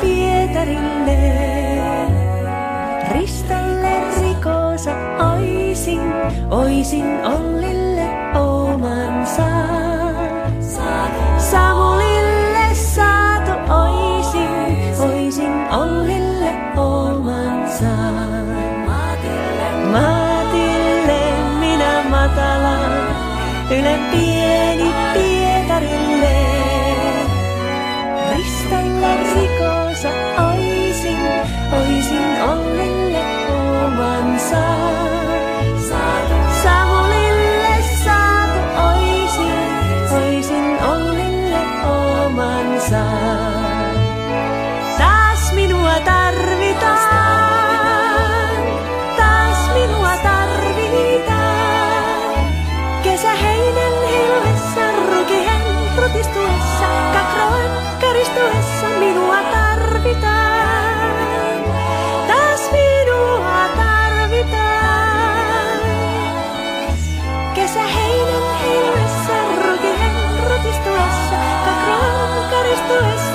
Pietarille. Ristalle rikosa oisin, oisin Ollille omansa. Samulille saatu oisin, oisin Ollille omansa. Maatille minä matala, yle pieni tarvitaan, tarvitaan. Kesä hilvessä, rukihen rutistuessa, kakroen karistuessa tarvitaan. Tarvitaan. Hilvessä, karistuessa.